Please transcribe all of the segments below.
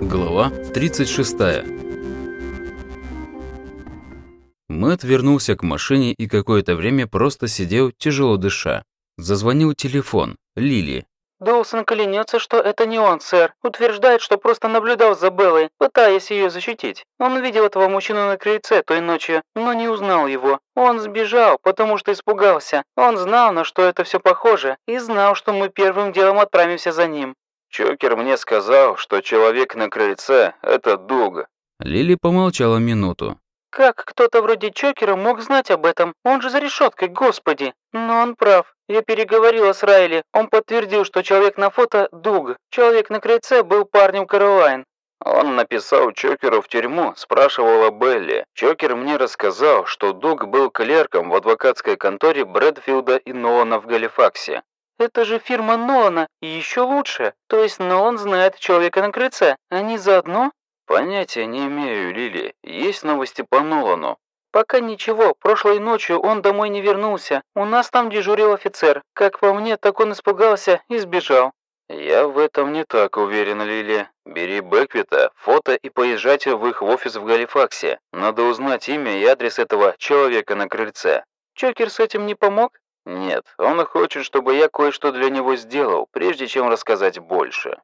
Глава 36. Мэтт вернулся к машине и какое-то время просто сидел, тяжело дыша. Зазвонил телефон. Лили. Доусон клянется, что это не он, сэр. Утверждает, что просто наблюдал за Беллой, пытаясь ее защитить. Он видел этого мужчину на крыльце той ночью, но не узнал его. Он сбежал, потому что испугался. Он знал, на что это все похоже, и знал, что мы первым делом отправимся за ним. Чокер мне сказал, что человек на крыльце – это Дуг. Лили помолчала минуту. Как кто-то вроде Чокера мог знать об этом? Он же за решеткой, господи. Но он прав. Я переговорила с Райли. Он подтвердил, что человек на фото – Дуг. Человек на крыльце был парнем Каролайн. Он написал Чокеру в тюрьму, спрашивал о Белли. Чокер мне рассказал, что Дуг был клерком в адвокатской конторе Брэдфилда и Нолана в Галифаксе. Это же фирма Нолана, и еще лучше. То есть Нолан знает человека на крыльце. Они заодно? Понятия не имею, Лили. Есть новости по Нолану? Пока ничего. Прошлой ночью он домой не вернулся. У нас там дежурил офицер. Как по мне, так он испугался и сбежал. Я в этом не так уверен, Лили. Бери Бэквита, фото и поезжайте в их офис в Галифаксе. Надо узнать имя и адрес этого человека на крыльце. Чокер с этим не помог? Нет, он хочет, чтобы я кое-что для него сделал, прежде чем рассказать больше.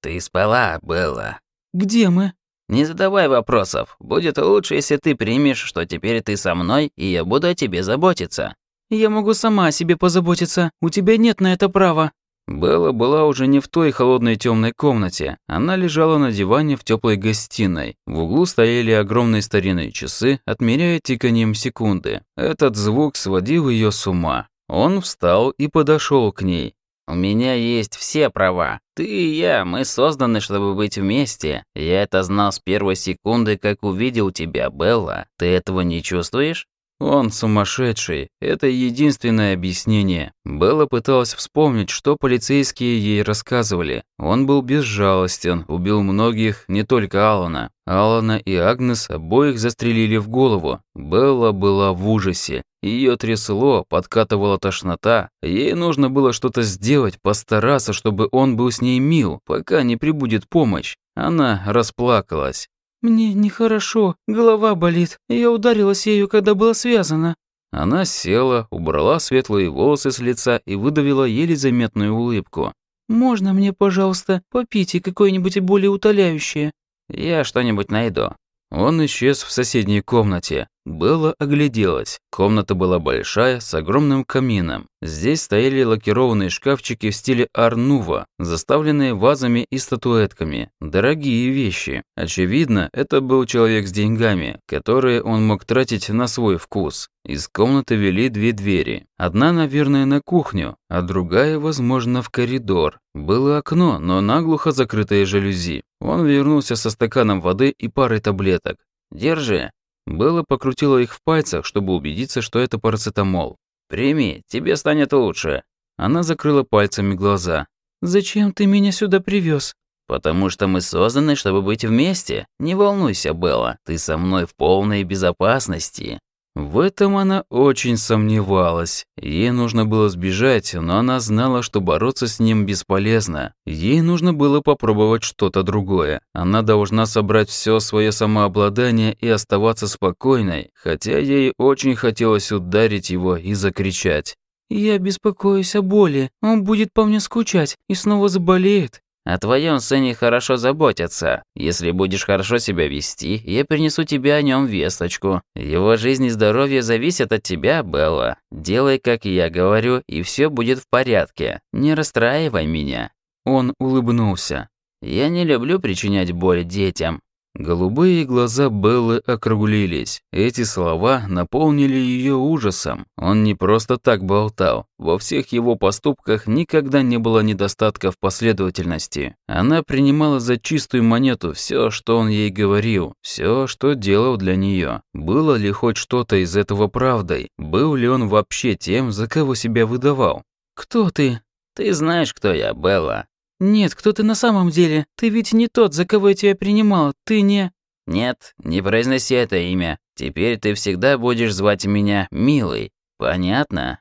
Ты спала, Белла. Где мы? Не задавай вопросов. Будет лучше, если ты примешь, что теперь ты со мной, и я буду о тебе заботиться. Я могу сама о себе позаботиться. У тебя нет на это права. Белла была уже не в той холодной темной комнате. Она лежала на диване в теплой гостиной. В углу стояли огромные старинные часы, отмеряя тиканием секунды. Этот звук сводил ее с ума. Он встал и подошел к ней. «У меня есть все права. Ты и я, мы созданы, чтобы быть вместе. Я это знал с первой секунды, как увидел тебя, Белла. Ты этого не чувствуешь?» Он сумасшедший. Это единственное объяснение. Белла пыталась вспомнить, что полицейские ей рассказывали. Он был безжалостен, убил многих, не только Алана. Алана и Агнес обоих застрелили в голову. Белла была в ужасе. Ее трясло, подкатывала тошнота. Ей нужно было что-то сделать, постараться, чтобы он был с ней мил, пока не прибудет помощь. Она расплакалась. «Мне нехорошо, голова болит. Я ударилась ею, когда была связана». Она села, убрала светлые волосы с лица и выдавила еле заметную улыбку. «Можно мне, пожалуйста, попить и какое-нибудь более утоляющее?» «Я что-нибудь найду». Он исчез в соседней комнате. Белла огляделась. Комната была большая, с огромным камином. Здесь стояли лакированные шкафчики в стиле Арнува, заставленные вазами и статуэтками. Дорогие вещи. Очевидно, это был человек с деньгами, которые он мог тратить на свой вкус. Из комнаты вели две двери. Одна, наверное, на кухню, а другая, возможно, в коридор. Было окно, но наглухо закрытые жалюзи. Он вернулся со стаканом воды и парой таблеток. «Держи». Белла покрутила их в пальцах, чтобы убедиться, что это парацетамол. «Прими, тебе станет лучше». Она закрыла пальцами глаза. «Зачем ты меня сюда привез? «Потому что мы созданы, чтобы быть вместе. Не волнуйся, Белла, ты со мной в полной безопасности». В этом она очень сомневалась. Ей нужно было сбежать, но она знала, что бороться с ним бесполезно. Ей нужно было попробовать что-то другое. Она должна собрать все свое самообладание и оставаться спокойной, хотя ей очень хотелось ударить его и закричать. «Я беспокоюсь о боли. Он будет по мне скучать и снова заболеет. О твоем сыне хорошо заботятся. Если будешь хорошо себя вести, я принесу тебе о нем весточку. Его жизнь и здоровье зависят от тебя, Белла. Делай, как я говорю, и все будет в порядке. Не расстраивай меня». Он улыбнулся. «Я не люблю причинять боль детям. Голубые глаза Беллы округлились. Эти слова наполнили ее ужасом. Он не просто так болтал. Во всех его поступках никогда не было недостатка в последовательности. Она принимала за чистую монету все, что он ей говорил, все, что делал для нее. Было ли хоть что-то из этого правдой? Был ли он вообще тем, за кого себя выдавал? «Кто ты?» «Ты знаешь, кто я, Белла. «Нет, кто ты на самом деле? Ты ведь не тот, за кого я тебя принимала. Ты не...» «Нет, не произноси это имя. Теперь ты всегда будешь звать меня Милый. Понятно?»